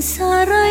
sengsara